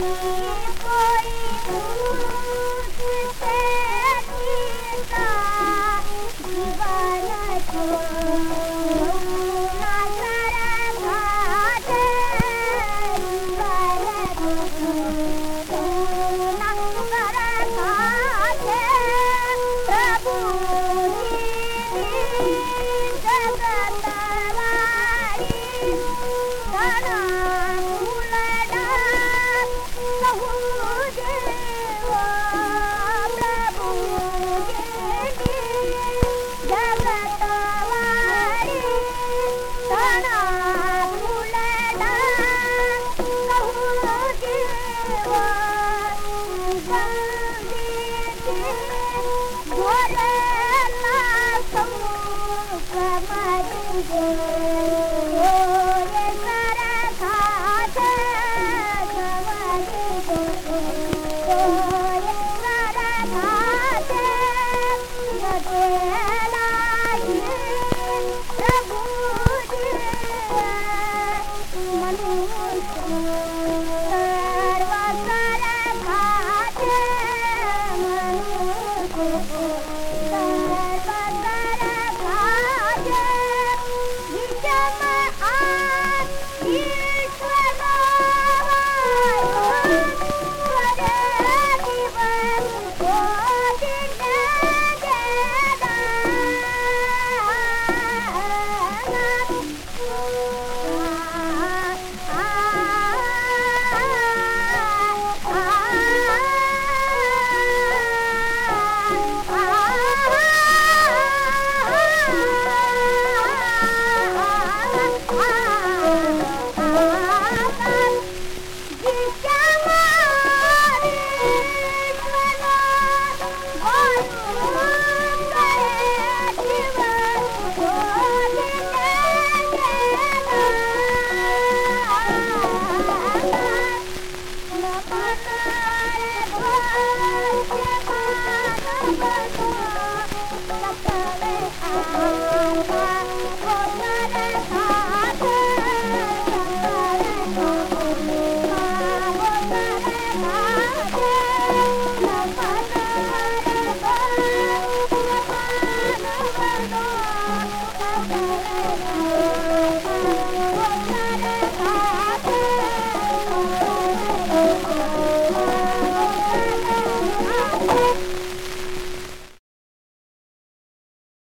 Thank you. Thank you. Bye.